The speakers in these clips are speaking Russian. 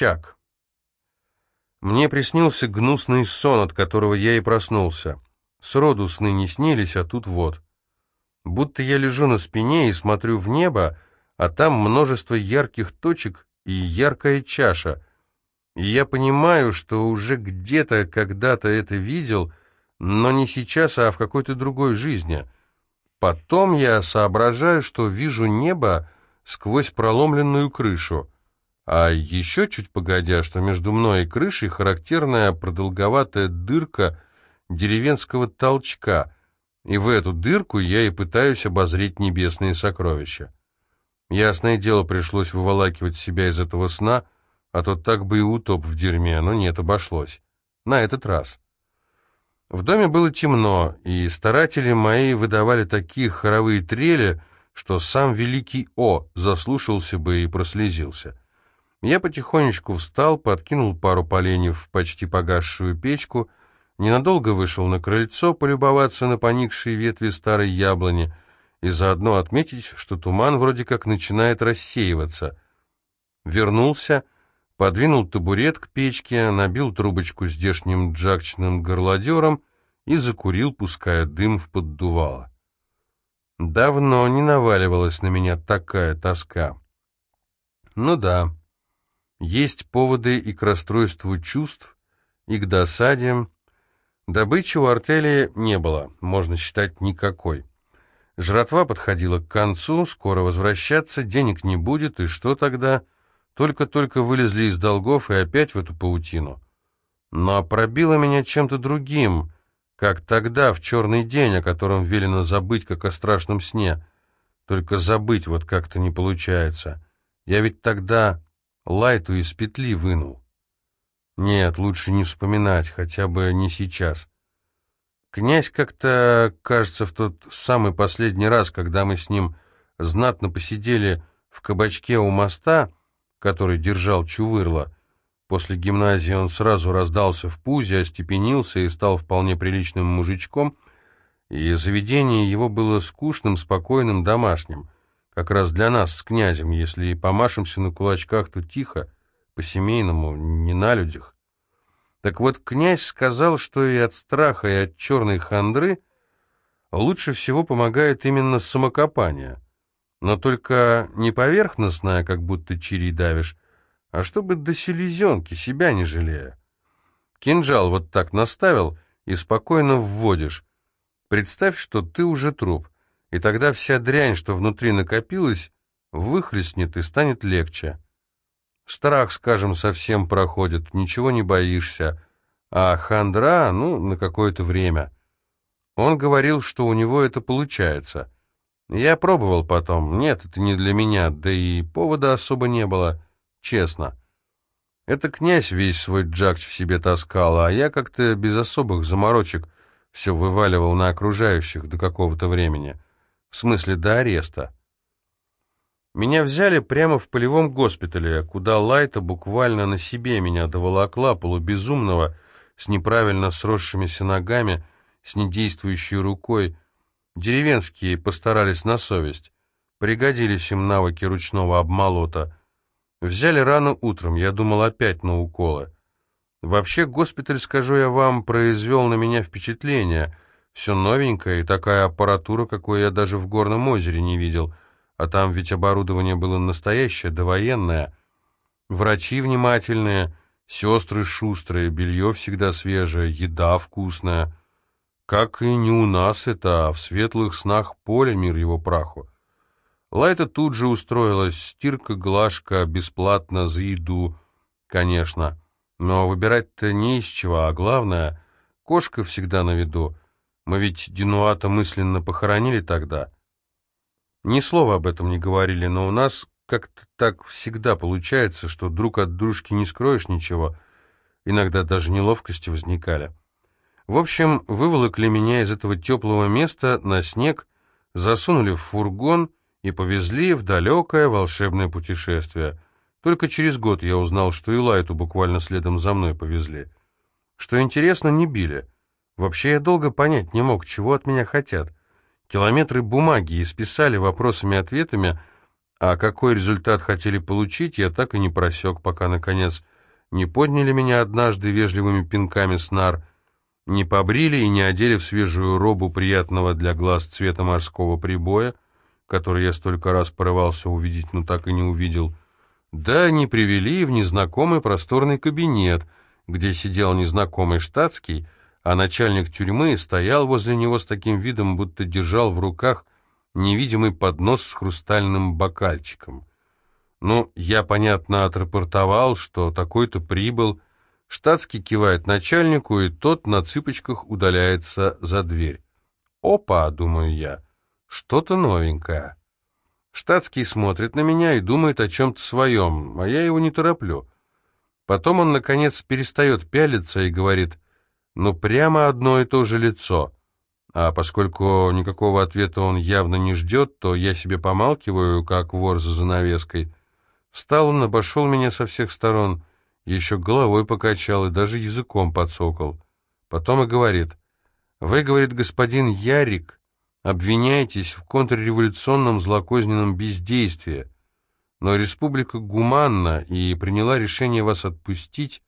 Чак. Мне приснился гнусный сон, от которого я и проснулся. Сроду сны не снились, а тут вот. Будто я лежу на спине и смотрю в небо, а там множество ярких точек и яркая чаша. И я понимаю, что уже где-то когда-то это видел, но не сейчас, а в какой-то другой жизни. Потом я соображаю, что вижу небо сквозь проломленную крышу. А еще чуть погодя, что между мной и крышей характерная продолговатая дырка деревенского толчка, и в эту дырку я и пытаюсь обозреть небесные сокровища. Ясное дело, пришлось выволакивать себя из этого сна, а то так бы и утоп в дерьме, но нет, обошлось. На этот раз. В доме было темно, и старатели мои выдавали такие хоровые трели, что сам великий О заслушался бы и прослезился. Я потихонечку встал, подкинул пару поленьев в почти погасшую печку, ненадолго вышел на крыльцо полюбоваться на поникшие ветви старой яблони и заодно отметить, что туман вроде как начинает рассеиваться. Вернулся, подвинул табурет к печке, набил трубочку здешним джакчным горлодером и закурил, пуская дым в поддувало. Давно не наваливалась на меня такая тоска. Ну да, есть поводы и к расстройству чувств, и к досаде. Добычи у артели не было, можно считать, никакой. Жратва подходила к концу, скоро возвращаться, денег не будет, и что тогда? Только-только вылезли из долгов и опять в эту паутину. Но пробило меня чем-то другим — как тогда, в черный день, о котором велено забыть, как о страшном сне. Только забыть вот как-то не получается. Я ведь тогда лайту из петли вынул. Нет, лучше не вспоминать, хотя бы не сейчас. Князь как-то, кажется, в тот самый последний раз, когда мы с ним знатно посидели в кабачке у моста, который держал Чувырло, После гимназии он сразу раздался в пузе, остепенился и стал вполне приличным мужичком, и заведение его было скучным, спокойным, домашним. Как раз для нас с князем, если и помашемся на кулачках, то тихо, по-семейному, не на людях. Так вот, князь сказал, что и от страха, и от черной хандры лучше всего помогает именно самокопание. Но только не поверхностное, как будто чири давишь, а чтобы до селезенки, себя не жалея. Кинжал вот так наставил и спокойно вводишь. Представь, что ты уже труп, и тогда вся дрянь, что внутри накопилась, выхлестнет и станет легче. Страх, скажем, совсем проходит, ничего не боишься, а хандра, ну, на какое-то время. Он говорил, что у него это получается. Я пробовал потом, нет, это не для меня, да и повода особо не было. Честно. Это князь весь свой джакч в себе таскал, а я как-то без особых заморочек все вываливал на окружающих до какого-то времени. В смысле, до ареста. Меня взяли прямо в полевом госпитале, куда Лайта буквально на себе меня доволокла, полубезумного, с неправильно сросшимися ногами, с недействующей рукой. Деревенские постарались на совесть. Пригодились им навыки ручного обмолота — Взяли рано утром, я думал опять на уколы. Вообще, госпиталь, скажу я вам, произвел на меня впечатление. Все новенькое и такая аппаратура, какой я даже в Горном озере не видел. А там ведь оборудование было настоящее, довоенное. Врачи внимательные, сестры шустрые, белье всегда свежее, еда вкусная. Как и не у нас это, а в светлых снах поля мир его праху. Лайта тут же устроилась, стирка, глажка, бесплатно, за еду, конечно. Но выбирать-то не из чего, а главное, кошка всегда на виду. Мы ведь Динуата мысленно похоронили тогда. Ни слова об этом не говорили, но у нас как-то так всегда получается, что друг от дружки не скроешь ничего. Иногда даже неловкости возникали. В общем, выволокли меня из этого теплого места на снег, засунули в фургон — и повезли в далекое волшебное путешествие. Только через год я узнал, что и Лайту буквально следом за мной повезли. Что интересно, не били. Вообще я долго понять не мог, чего от меня хотят. Километры бумаги исписали вопросами-ответами, а какой результат хотели получить, я так и не просек, пока, наконец, не подняли меня однажды вежливыми пинками с нар, не побрили и не одели в свежую робу приятного для глаз цвета морского прибоя, который я столько раз порывался увидеть, но так и не увидел, да не привели в незнакомый просторный кабинет, где сидел незнакомый штатский, а начальник тюрьмы стоял возле него с таким видом, будто держал в руках невидимый поднос с хрустальным бокальчиком. Ну, я, понятно, отрапортовал, что такой-то прибыл. Штатский кивает начальнику, и тот на цыпочках удаляется за дверь. «Опа!» — думаю я. «Что-то новенькое». Штатский смотрит на меня и думает о чем-то своем, а я его не тороплю. Потом он, наконец, перестает пялиться и говорит, ну, прямо одно и то же лицо. А поскольку никакого ответа он явно не ждет, то я себе помалкиваю, как вор за занавеской. Встал он, обошел меня со всех сторон, еще головой покачал и даже языком подсокал. Потом и говорит, «Вы, — говорит господин Ярик, — обвиняетесь в контрреволюционном злокозненном бездействии, но республика гуманна и приняла решение вас отпустить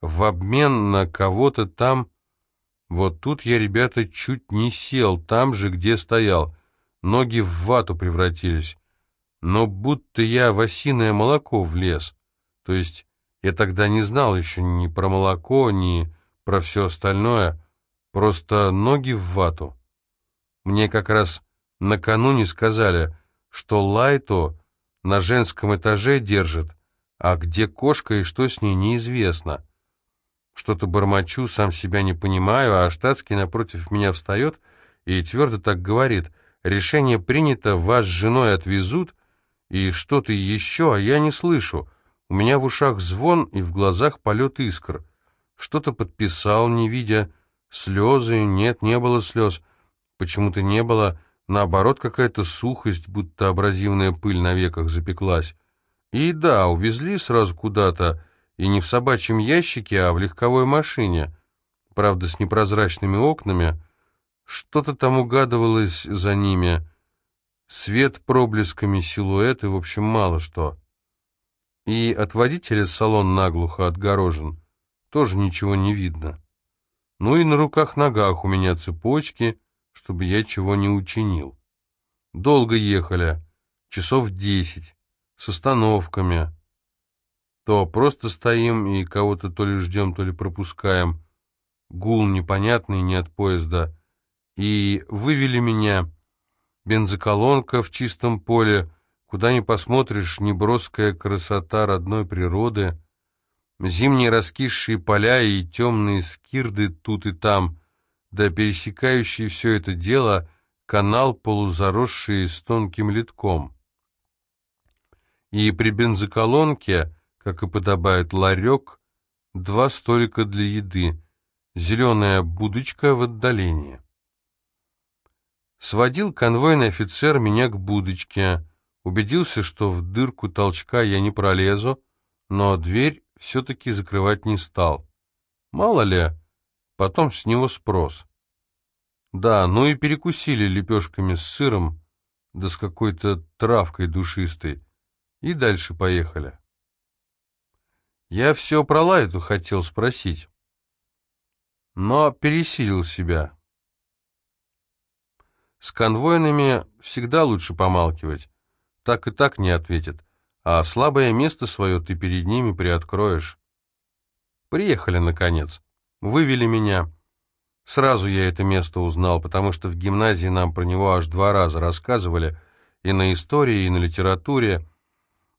в обмен на кого-то там...» Вот тут я, ребята, чуть не сел, там же, где стоял. Ноги в вату превратились но будто я в осиное молоко влез. То есть я тогда не знал еще ни про молоко, ни про все остальное, просто ноги в вату. Мне как раз накануне сказали, что Лайто на женском этаже держит, а где кошка и что с ней неизвестно. Что-то бормочу, сам себя не понимаю, а штатский напротив меня встает и твердо так говорит, решение принято, вас с женой отвезут, и что-то еще, а я не слышу. У меня в ушах звон и в глазах полет искр. Что-то подписал, не видя. Слезы, нет, не было слез. Почему-то не было. Наоборот, какая-то сухость, будто абразивная пыль на веках запеклась. И да, увезли сразу куда-то, и не в собачьем ящике, а в легковой машине. Правда, с непрозрачными окнами. Что-то там угадывалось за ними. Свет проблесками, силуэты, в общем, мало что. И от водителя салон наглухо отгорожен. Тоже ничего не видно. Ну и на руках-ногах у меня цепочки, чтобы я чего не учинил. Долго ехали, часов десять, с остановками. То просто стоим и кого-то то ли ждем, то ли пропускаем. Гул непонятный, не от поезда. И вывели меня бензоколонка в чистом поле, куда ни посмотришь, неброская красота родной природы, зимние раскисшие поля и темные скирды тут и там, да пересекающий все это дело канал, полузаросший с тонким литком. И при бензоколонке, как и подобает ларек, два столика для еды, зеленая будочка в отдалении. Сводил конвойный офицер меня к будочке, убедился, что в дырку толчка я не пролезу, но дверь все-таки закрывать не стал. Мало ли, потом с него спрос. Да, ну и перекусили лепешками с сыром, да с какой-то травкой душистой, и дальше поехали. Я все про Лайту хотел спросить, но пересилил себя. С конвойными всегда лучше помалкивать. Так и так не ответят. А слабое место свое ты перед ними приоткроешь. Приехали, наконец. Вывели меня. Сразу я это место узнал, потому что в гимназии нам про него аж два раза рассказывали, и на истории, и на литературе.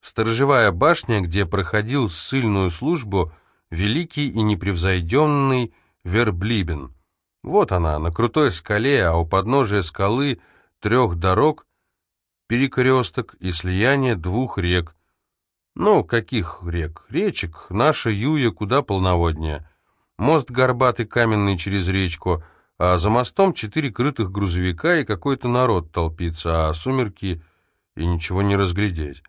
Сторожевая башня, где проходил ссыльную службу великий и непревзойденный Верблибен — вот она, на крутой скале, а у подножия скалы трех дорог, перекресток и слияние двух рек. Ну, каких рек? Речек. Наша Юя куда полноводнее. Мост горбатый каменный через речку, а за мостом четыре крытых грузовика и какой-то народ толпится, а сумерки и ничего не разглядеть.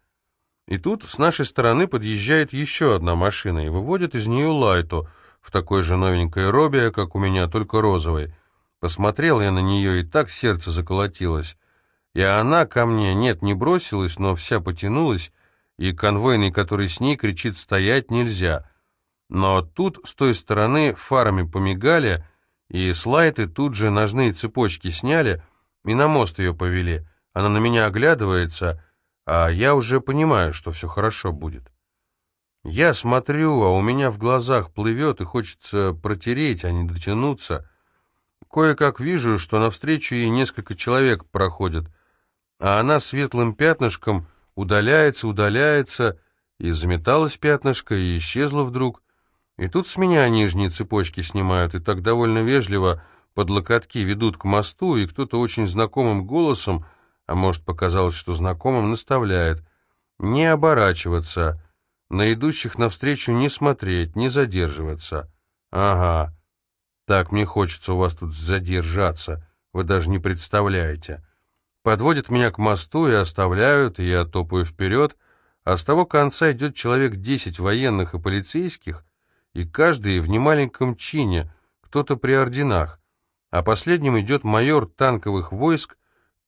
И тут с нашей стороны подъезжает еще одна машина и выводит из нее Лайту — в такой же новенькой робе, как у меня, только розовой. Посмотрел я на нее, и так сердце заколотилось. И она ко мне, нет, не бросилась, но вся потянулась, и конвойный, который с ней, кричит «стоять нельзя». Но тут с той стороны фарами помигали, и слайты тут же ножные цепочки сняли и на мост ее повели. Она на меня оглядывается, а я уже понимаю, что все хорошо будет. Я смотрю, а у меня в глазах плывет и хочется протереть, а не дотянуться. Кое-как вижу, что навстречу ей несколько человек проходят, а она светлым пятнышком удаляется, удаляется, и заметалась пятнышко, и исчезла вдруг. И тут с меня нижние цепочки снимают, и так довольно вежливо под локотки ведут к мосту, и кто-то очень знакомым голосом, а может показалось, что знакомым, наставляет, не оборачиваться, на идущих навстречу не смотреть, не задерживаться. Ага, так мне хочется у вас тут задержаться, вы даже не представляете. Подводят меня к мосту и оставляют, и я топаю вперед, а с того конца идет человек десять военных и полицейских, и каждый в немаленьком чине, кто-то при орденах, а последним идет майор танковых войск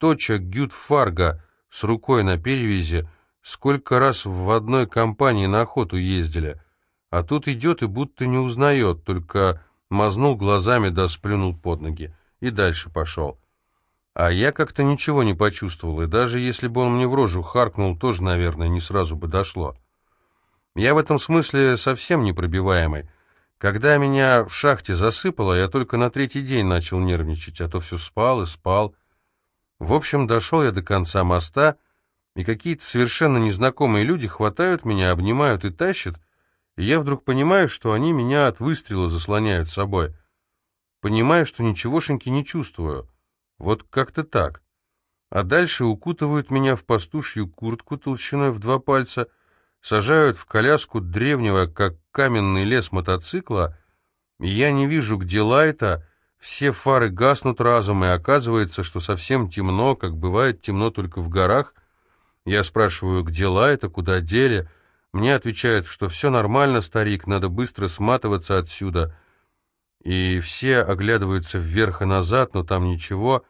Точа Гюд-Фарго с рукой на перевязи, сколько раз в одной компании на охоту ездили, а тут идет и будто не узнает, только мазнул глазами да сплюнул под ноги и дальше пошел. А я как-то ничего не почувствовал, и даже если бы он мне в рожу харкнул, тоже, наверное, не сразу бы дошло. Я в этом смысле совсем непробиваемый. Когда меня в шахте засыпало, я только на третий день начал нервничать, а то все спал и спал. В общем, дошел я до конца моста, и какие-то совершенно незнакомые люди хватают меня, обнимают и тащат, и я вдруг понимаю, что они меня от выстрела заслоняют собой. Понимаю, что ничегошеньки не чувствую. Вот как-то так. А дальше укутывают меня в пастушью куртку толщиной в два пальца — сажают в коляску древнего, как каменный лес мотоцикла, и я не вижу, где Лайта, все фары гаснут разом, и оказывается, что совсем темно, как бывает темно только в горах. Я спрашиваю, где Лайта, куда дели. Мне отвечают, что все нормально, старик, надо быстро сматываться отсюда. И все оглядываются вверх и назад, но там ничего.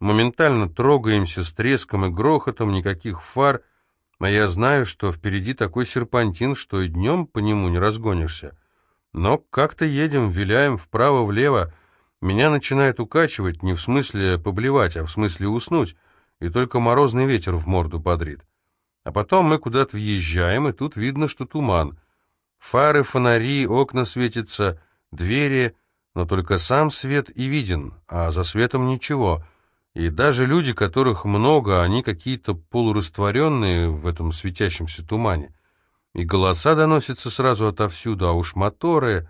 Моментально трогаемся с треском и грохотом, никаких фар — а я знаю, что впереди такой серпантин, что и днем по нему не разгонишься. Но как-то едем, виляем вправо-влево. Меня начинает укачивать не в смысле поблевать, а в смысле уснуть, и только морозный ветер в морду бодрит. А потом мы куда-то въезжаем, и тут видно, что туман. Фары, фонари, окна светятся, двери, но только сам свет и виден, а за светом ничего — и даже люди, которых много, они какие-то полурастворенные в этом светящемся тумане. И голоса доносятся сразу отовсюду, а уж моторы...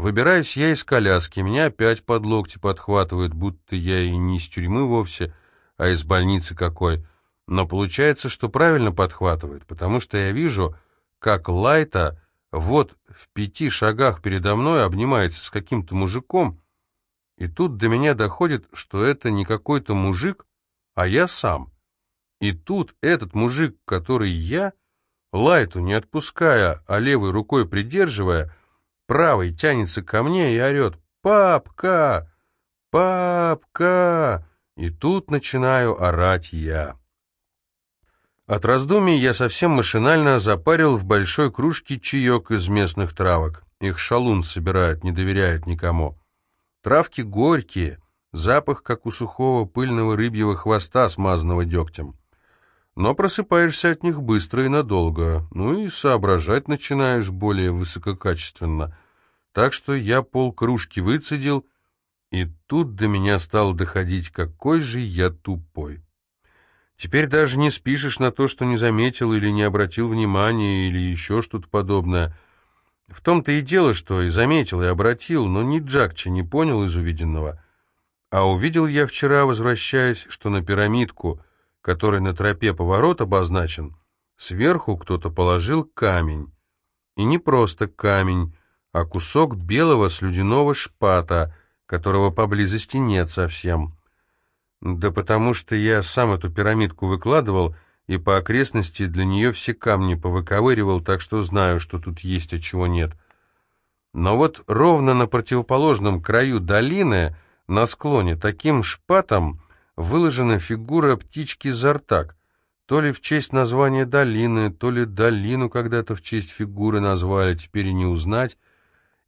Выбираюсь я из коляски, меня опять под локти подхватывают, будто я и не из тюрьмы вовсе, а из больницы какой. Но получается, что правильно подхватывают, потому что я вижу, как Лайта вот в пяти шагах передо мной обнимается с каким-то мужиком, и тут до меня доходит, что это не какой-то мужик, а я сам. И тут этот мужик, который я, лайту не отпуская, а левой рукой придерживая, правой тянется ко мне и орет «Папка! Папка!» И тут начинаю орать я. От раздумий я совсем машинально запарил в большой кружке чаек из местных травок. Их шалун собирают, не доверяют никому. Травки горькие, запах, как у сухого пыльного рыбьего хвоста, смазанного дегтем. Но просыпаешься от них быстро и надолго, ну и соображать начинаешь более высококачественно. Так что я пол кружки выцедил, и тут до меня стал доходить, какой же я тупой. Теперь даже не спишешь на то, что не заметил или не обратил внимания, или еще что-то подобное — в том-то и дело, что и заметил, и обратил, но ни Джакча не понял из увиденного. А увидел я вчера, возвращаясь, что на пирамидку, которой на тропе поворот обозначен, сверху кто-то положил камень. И не просто камень, а кусок белого слюдяного шпата, которого поблизости нет совсем. Да потому что я сам эту пирамидку выкладывал — и по окрестности для нее все камни повыковыривал, так что знаю, что тут есть, а чего нет. Но вот ровно на противоположном краю долины, на склоне, таким шпатом выложена фигура птички Зартак, то ли в честь названия долины, то ли долину когда-то в честь фигуры назвали, теперь и не узнать.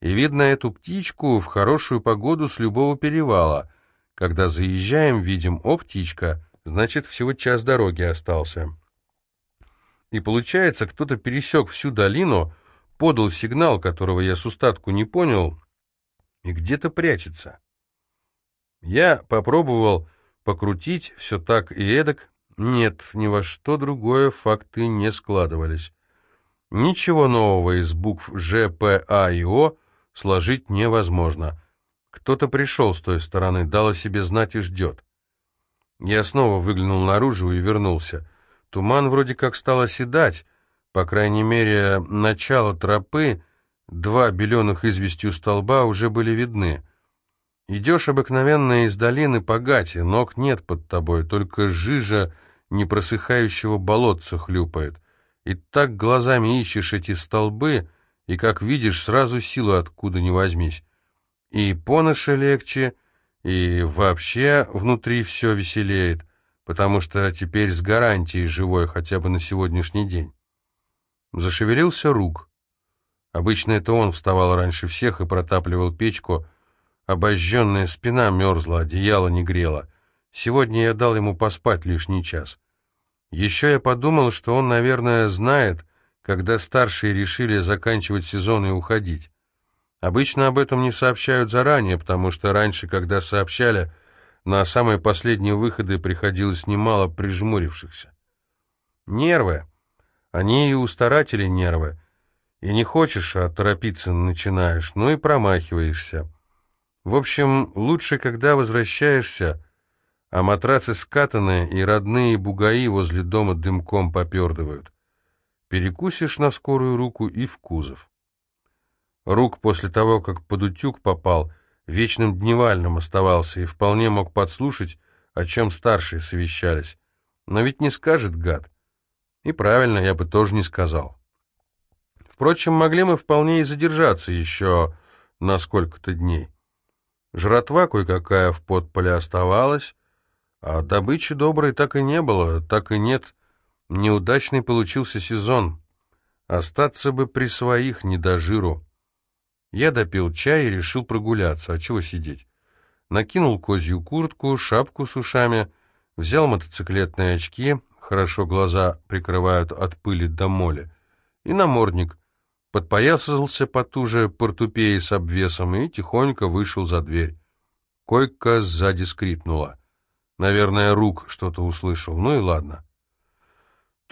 И видно эту птичку в хорошую погоду с любого перевала. Когда заезжаем, видим, о, птичка, значит, всего час дороги остался. И получается, кто-то пересек всю долину, подал сигнал, которого я с устатку не понял, и где-то прячется. Я попробовал покрутить все так и эдак. Нет, ни во что другое факты не складывались. Ничего нового из букв Ж, П, А и О сложить невозможно. Кто-то пришел с той стороны, дал о себе знать и ждет. Я снова выглянул наружу и вернулся. Туман вроде как стал оседать, по крайней мере, начало тропы, два беленых известью столба уже были видны. Идешь обыкновенно из долины по гате, ног нет под тобой, только жижа непросыхающего болотца хлюпает. И так глазами ищешь эти столбы, и, как видишь, сразу силу откуда ни возьмись. И по легче, и вообще внутри все веселеет потому что теперь с гарантией живой хотя бы на сегодняшний день. Зашевелился рук. Обычно это он вставал раньше всех и протапливал печку. Обожженная спина мерзла, одеяло не грело. Сегодня я дал ему поспать лишний час. Еще я подумал, что он, наверное, знает, когда старшие решили заканчивать сезон и уходить. Обычно об этом не сообщают заранее, потому что раньше, когда сообщали, на самые последние выходы приходилось немало прижмурившихся. Нервы. Они и у старателей нервы. И не хочешь, а торопиться начинаешь, ну и промахиваешься. В общем, лучше, когда возвращаешься, а матрацы скатаны, и родные бугаи возле дома дымком попердывают. Перекусишь на скорую руку и в кузов. Рук после того, как под утюг попал — вечным дневальным оставался и вполне мог подслушать, о чем старшие совещались. Но ведь не скажет гад. И правильно, я бы тоже не сказал. Впрочем, могли мы вполне и задержаться еще на сколько-то дней. Жратва кое-какая в подполе оставалась, а добычи доброй так и не было, так и нет. Неудачный получился сезон. Остаться бы при своих, не до жиру. Я допил чай и решил прогуляться, а чего сидеть? Накинул козью куртку, шапку с ушами, взял мотоциклетные очки, хорошо глаза прикрывают от пыли до моли, и намордник. Подпоясался потуже портупеей с обвесом и тихонько вышел за дверь. Койка сзади скрипнула. Наверное, рук что-то услышал. Ну и ладно.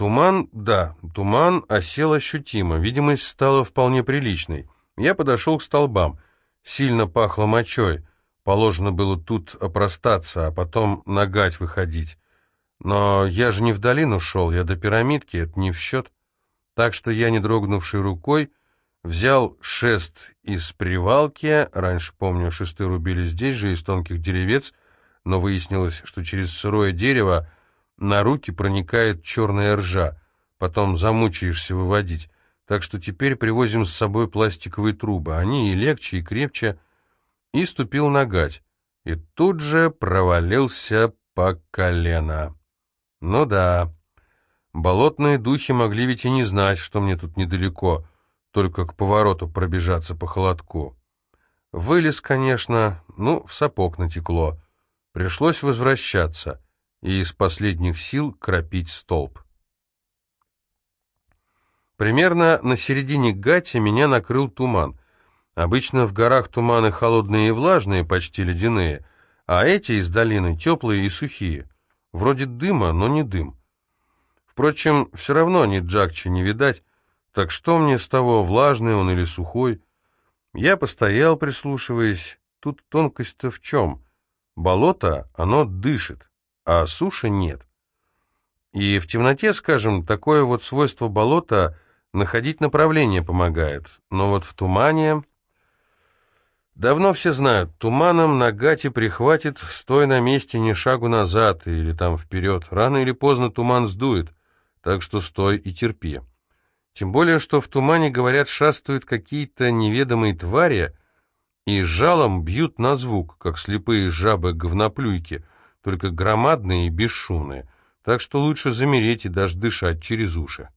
Туман, да, туман осел ощутимо. Видимость стала вполне приличной. Я подошел к столбам. Сильно пахло мочой. Положено было тут опростаться, а потом нагать выходить. Но я же не в долину шел, я до пирамидки, это не в счет. Так что я, не дрогнувшей рукой, взял шест из привалки, раньше, помню, шесты рубили здесь же, из тонких деревец, но выяснилось, что через сырое дерево на руки проникает черная ржа, потом замучаешься выводить так что теперь привозим с собой пластиковые трубы. Они и легче, и крепче. И ступил на гать. И тут же провалился по колено. Ну да, болотные духи могли ведь и не знать, что мне тут недалеко, только к повороту пробежаться по холодку. Вылез, конечно, ну, в сапог натекло. Пришлось возвращаться и из последних сил кропить столб. Примерно на середине гати меня накрыл туман. Обычно в горах туманы холодные и влажные, почти ледяные, а эти из долины теплые и сухие. Вроде дыма, но не дым. Впрочем, все равно ни Джакча не видать, так что мне с того, влажный он или сухой? Я постоял, прислушиваясь. Тут тонкость-то в чем? Болото, оно дышит, а суши нет. И в темноте, скажем, такое вот свойство болота — Находить направление помогает, но вот в тумане... Давно все знают, туманом на гате прихватит, стой на месте ни шагу назад или там вперед. Рано или поздно туман сдует, так что стой и терпи. Тем более, что в тумане, говорят, шастают какие-то неведомые твари и жалом бьют на звук, как слепые жабы-говноплюйки, только громадные и бесшумные. Так что лучше замереть и даже дышать через уши.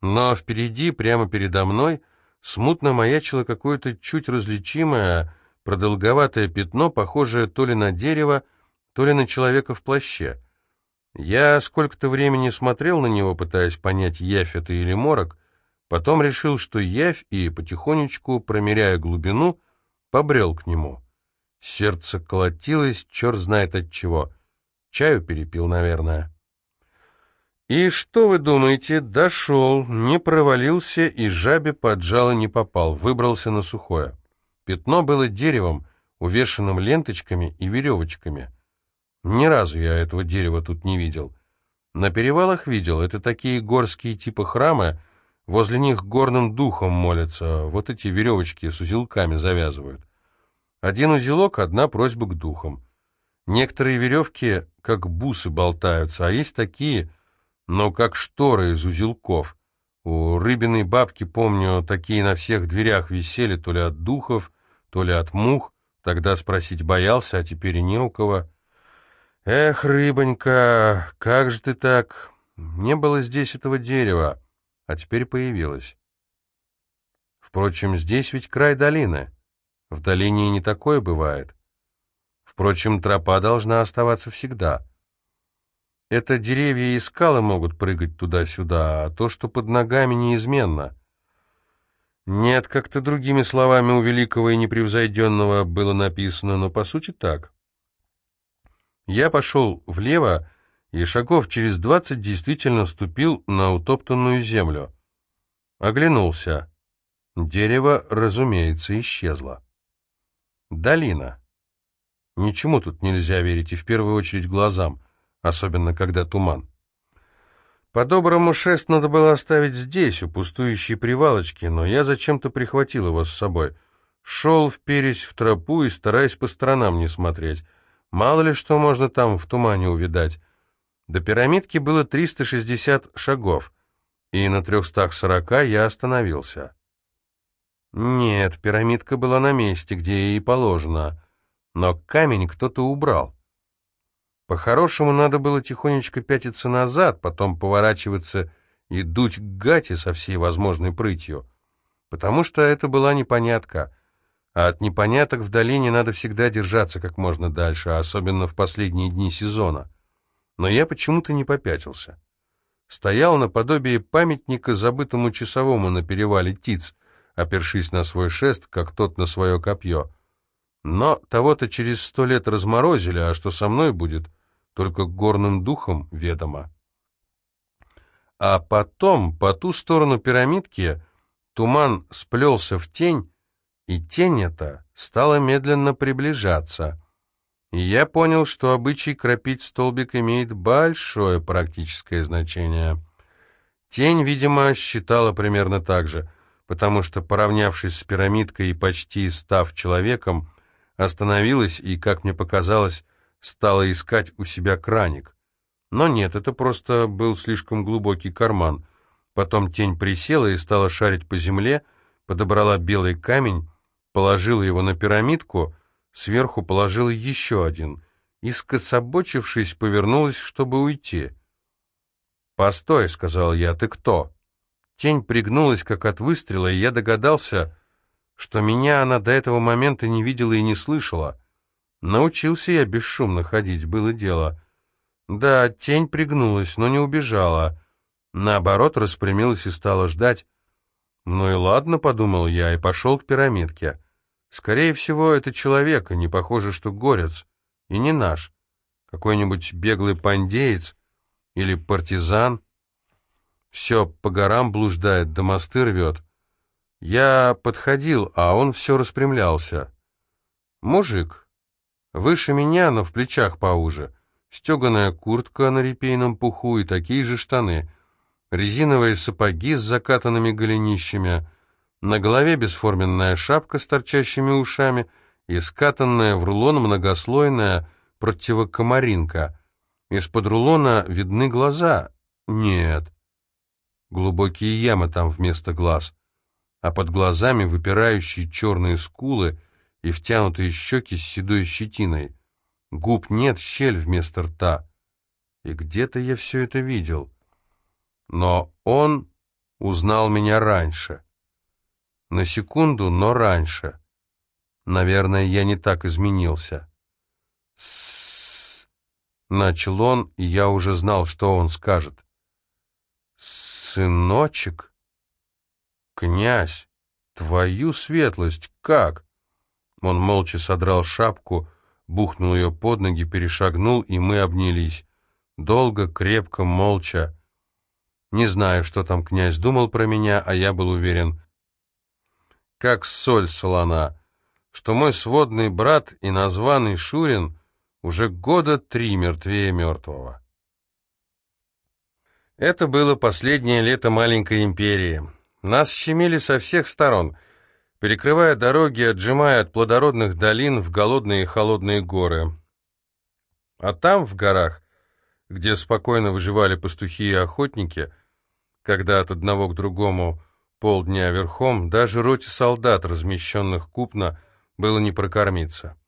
Но впереди, прямо передо мной, смутно маячило какое-то чуть различимое, продолговатое пятно, похожее то ли на дерево, то ли на человека в плаще. Я сколько-то времени смотрел на него, пытаясь понять, явь это или морок, потом решил, что явь, и потихонечку, промеряя глубину, побрел к нему. Сердце колотилось, черт знает от чего. Чаю перепил, наверное. И что вы думаете, дошел, не провалился и жабе под жало не попал, выбрался на сухое. Пятно было деревом, увешанным ленточками и веревочками. Ни разу я этого дерева тут не видел. На перевалах видел, это такие горские типа храмы, возле них горным духом молятся, вот эти веревочки с узелками завязывают. Один узелок — одна просьба к духам. Некоторые веревки как бусы болтаются, а есть такие, но как шторы из узелков. У рыбиной бабки, помню, такие на всех дверях висели то ли от духов, то ли от мух. Тогда спросить боялся, а теперь и не у кого. Эх, рыбонька, как же ты так? Не было здесь этого дерева, а теперь появилось. Впрочем, здесь ведь край долины. В долине и не такое бывает. Впрочем, тропа должна оставаться всегда. Это деревья и скалы могут прыгать туда-сюда, а то, что под ногами, неизменно. Нет, как-то другими словами у великого и непревзойденного было написано, но по сути так. Я пошел влево, и шагов через двадцать действительно ступил на утоптанную землю. Оглянулся. Дерево, разумеется, исчезло. Долина. Ничему тут нельзя верить, и в первую очередь глазам, особенно когда туман. По-доброму шест надо было оставить здесь, у пустующей привалочки, но я зачем-то прихватил его с собой. Шел, вперясь в тропу и стараясь по сторонам не смотреть. Мало ли что можно там в тумане увидать. До пирамидки было 360 шагов, и на 340 я остановился. Нет, пирамидка была на месте, где ей положено, но камень кто-то убрал. По-хорошему, надо было тихонечко пятиться назад, потом поворачиваться и дуть к гате со всей возможной прытью, потому что это была непонятка, а от непоняток в долине надо всегда держаться как можно дальше, особенно в последние дни сезона. Но я почему-то не попятился. Стоял наподобие памятника забытому часовому на перевале Тиц — опершись на свой шест, как тот на свое копье. Но того-то через сто лет разморозили, а что со мной будет, только горным духом ведомо. А потом, по ту сторону пирамидки, туман сплелся в тень, и тень эта стала медленно приближаться. И я понял, что обычай кропить столбик имеет большое практическое значение. Тень, видимо, считала примерно так же — потому что, поравнявшись с пирамидкой и почти став человеком, остановилась и, как мне показалось, стала искать у себя краник. Но нет, это просто был слишком глубокий карман. Потом тень присела и стала шарить по земле, подобрала белый камень, положила его на пирамидку, сверху положила еще один и, скособочившись, повернулась, чтобы уйти. «Постой», — сказал я, — «ты кто?» Тень пригнулась, как от выстрела, и я догадался, что меня она до этого момента не видела и не слышала. Научился я бесшумно ходить, было дело. Да, тень пригнулась, но не убежала. Наоборот, распрямилась и стала ждать. «Ну и ладно», — подумал я, и пошел к пирамидке. «Скорее всего, это человек, и не похоже, что горец, и не наш. Какой-нибудь беглый пандеец или партизан». Все по горам блуждает, до мосты рвет. Я подходил, а он все распрямлялся. Мужик. Выше меня, но в плечах поуже. Стеганая куртка на репейном пуху и такие же штаны. Резиновые сапоги с закатанными голенищами. На голове бесформенная шапка с торчащими ушами и скатанная в рулон многослойная противокомаринка. Из-под рулона видны глаза. Нет, глубокие ямы там вместо глаз, а под глазами выпирающие черные скулы и втянутые щеки с седой щетиной. Губ нет, щель вместо рта. И где-то я все это видел. Но он узнал меня раньше. На секунду, но раньше. Наверное, я не так изменился. С начал он, и я уже знал, что он скажет. «Сыночек? Князь, твою светлость, как?» Он молча содрал шапку, бухнул ее под ноги, перешагнул, и мы обнялись. Долго, крепко, молча. Не знаю, что там князь думал про меня, а я был уверен, как соль солона, что мой сводный брат и названный Шурин уже года три мертвее мертвого. Это было последнее лето маленькой империи. Нас щемили со всех сторон, перекрывая дороги, отжимая от плодородных долин в голодные и холодные горы. А там, в горах, где спокойно выживали пастухи и охотники, когда от одного к другому полдня верхом, даже роте солдат, размещенных купно, было не прокормиться.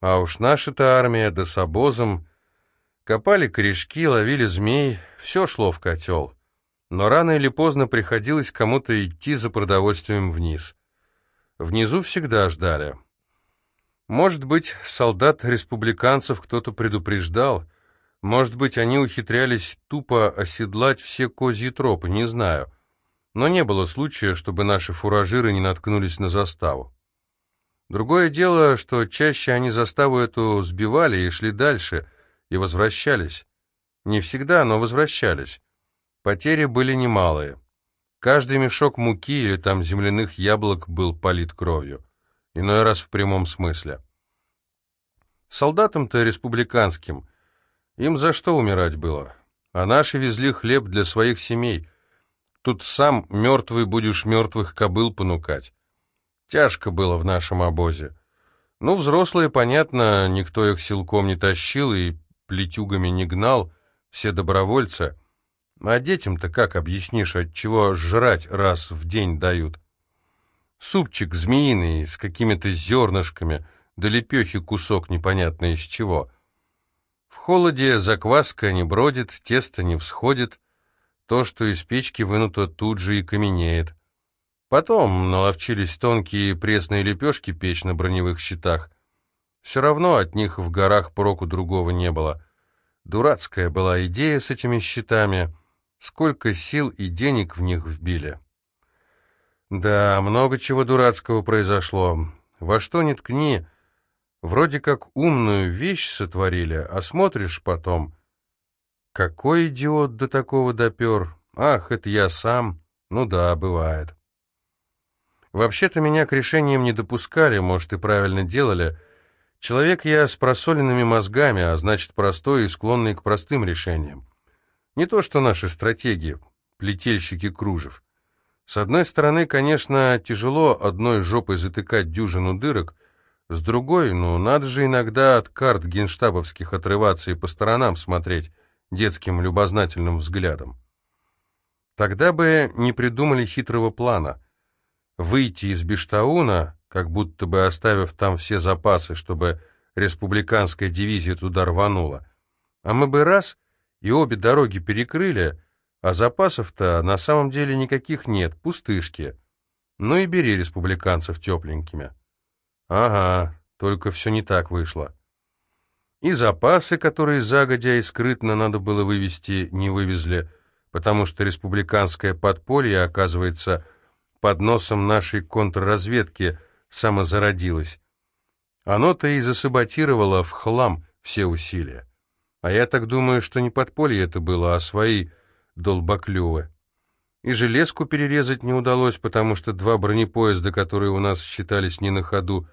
А уж наша-то армия, да с обозом, копали корешки, ловили змей, все шло в котел. Но рано или поздно приходилось кому-то идти за продовольствием вниз. Внизу всегда ждали. Может быть, солдат-республиканцев кто-то предупреждал, может быть, они ухитрялись тупо оседлать все козьи тропы, не знаю. Но не было случая, чтобы наши фуражиры не наткнулись на заставу. Другое дело, что чаще они заставу эту сбивали и шли дальше, и возвращались. Не всегда, но возвращались. Потери были немалые. Каждый мешок муки или там земляных яблок был полит кровью. Иной раз в прямом смысле. Солдатам-то республиканским – им за что умирать было? А наши везли хлеб для своих семей. Тут сам мертвый будешь мертвых кобыл понукать. Тяжко было в нашем обозе. Ну, взрослые, понятно, никто их силком не тащил и плетюгами не гнал, все добровольцы. А детям-то как объяснишь, от чего жрать раз в день дают? Супчик змеиный, с какими-то зернышками, да лепехи кусок непонятно из чего. В холоде закваска не бродит, тесто не всходит, то, что из печки вынуто, тут же и каменеет. Потом наловчились тонкие пресные лепешки печь на броневых щитах. Все равно от них в горах проку другого не было. Дурацкая была идея с этими щитами. Сколько сил и денег в них вбили. Да, много чего дурацкого произошло. Во что ни ткни, Вроде как умную вещь сотворили, а смотришь потом. Какой идиот до такого допер? Ах, это я сам. Ну да, бывает. Вообще-то меня к решениям не допускали, может, и правильно делали. Человек я с просоленными мозгами, а значит, простой и склонный к простым решениям. Не то что наши стратегии, плетельщики кружев. С одной стороны, конечно, тяжело одной жопой затыкать дюжину дырок, с другой, ну, надо же иногда от карт генштабовских отрываться и по сторонам смотреть детским любознательным взглядом. Тогда бы не придумали хитрого плана. Выйти из Бештауна, как будто бы оставив там все запасы, чтобы республиканская дивизия туда рванула. А мы бы раз и обе дороги перекрыли, а запасов-то на самом деле никаких нет, пустышки. Ну и бери республиканцев тепленькими. Ага, только все не так вышло. И запасы, которые загодя и скрытно надо было вывести, не вывезли, потому что республиканское подполье, оказывается, под носом нашей контрразведки самозародилось. Оно-то и засаботировало в хлам все усилия. А я так думаю, что не подполье это было, а свои долбоклювы. И железку перерезать не удалось, потому что два бронепоезда, которые у нас считались не на ходу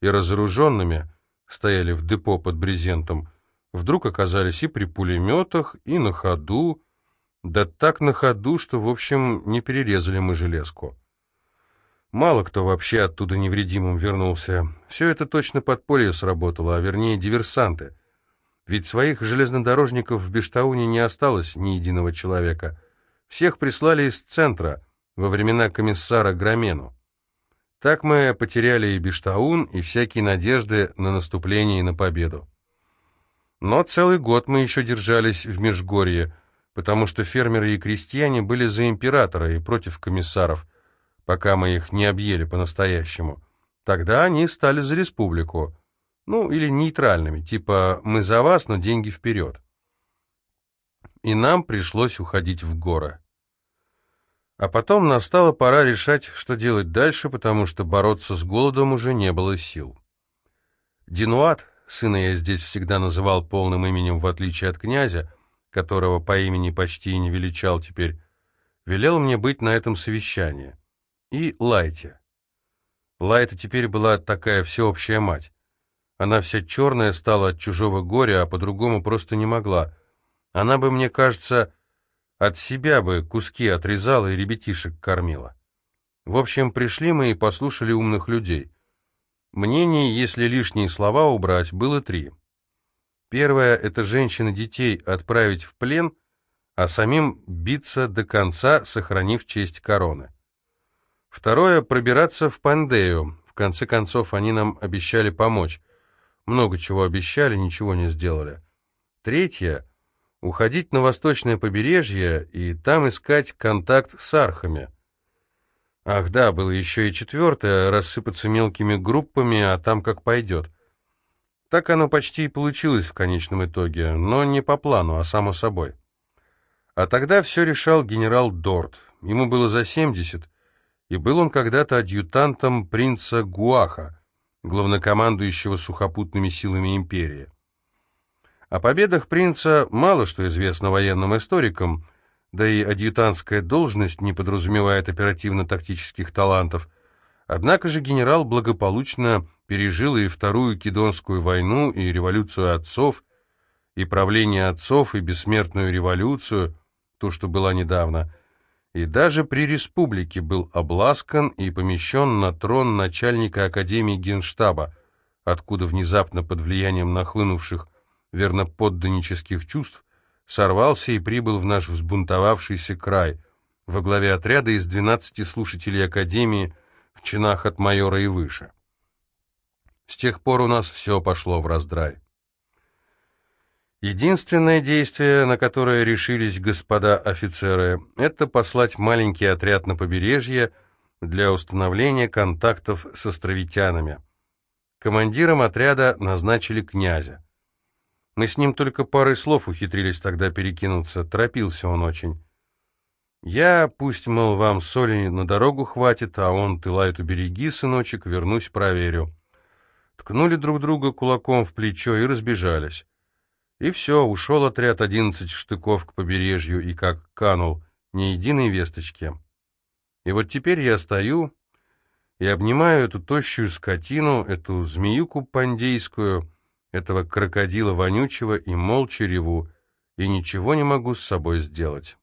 и разоруженными, стояли в депо под брезентом, вдруг оказались и при пулеметах, и на ходу, да так на ходу, что, в общем, не перерезали мы железку. Мало кто вообще оттуда невредимым вернулся. Все это точно подполье сработало, а вернее диверсанты. Ведь своих железнодорожников в Бештауне не осталось ни единого человека — всех прислали из центра во времена комиссара Громену. Так мы потеряли и Биштаун, и всякие надежды на наступление и на победу. Но целый год мы еще держались в Межгорье, потому что фермеры и крестьяне были за императора и против комиссаров, пока мы их не объели по-настоящему. Тогда они стали за республику. Ну, или нейтральными, типа «мы за вас, но деньги вперед». И нам пришлось уходить в горы. А потом настала пора решать, что делать дальше, потому что бороться с голодом уже не было сил. Динуат, сына я здесь всегда называл полным именем, в отличие от князя, которого по имени почти и не величал теперь, велел мне быть на этом совещании. И Лайте. Лайта теперь была такая всеобщая мать. Она вся черная стала от чужого горя, а по-другому просто не могла. Она бы, мне кажется, от себя бы куски отрезала и ребятишек кормила. В общем, пришли мы и послушали умных людей. Мнений, если лишние слова убрать, было три. Первое — это женщин и детей отправить в плен, а самим биться до конца, сохранив честь короны. Второе — пробираться в Пандею. В конце концов, они нам обещали помочь. Много чего обещали, ничего не сделали. Третье — уходить на восточное побережье и там искать контакт с архами. Ах да, было еще и четвертое — рассыпаться мелкими группами, а там как пойдет. Так оно почти и получилось в конечном итоге, но не по плану, а само собой. А тогда все решал генерал Дорт. Ему было за 70, и был он когда-то адъютантом принца Гуаха, главнокомандующего сухопутными силами империи. О победах принца мало что известно военным историкам, да и адъютантская должность не подразумевает оперативно-тактических талантов. Однако же генерал благополучно пережил и Вторую Кидонскую войну, и революцию отцов, и правление отцов, и бессмертную революцию, то, что была недавно, и даже при республике был обласкан и помещен на трон начальника Академии Генштаба, откуда внезапно под влиянием нахлынувших верноподданнических чувств, сорвался и прибыл в наш взбунтовавшийся край, во главе отряда из 12 слушателей Академии в чинах от майора и выше. С тех пор у нас все пошло в раздрай. Единственное действие, на которое решились господа офицеры, это послать маленький отряд на побережье для установления контактов с островитянами. Командиром отряда назначили князя. Мы с ним только парой слов ухитрились тогда перекинуться, торопился он очень. Я, пусть, мол, вам соли на дорогу хватит, а он, ты лает убереги, сыночек, вернусь, проверю. Ткнули друг друга кулаком в плечо и разбежались. И все, ушел отряд одиннадцать штыков к побережью и как канул, ни единой весточки. И вот теперь я стою и обнимаю эту тощую скотину, эту змеюку пандейскую, этого крокодила вонючего и молча реву, и ничего не могу с собой сделать.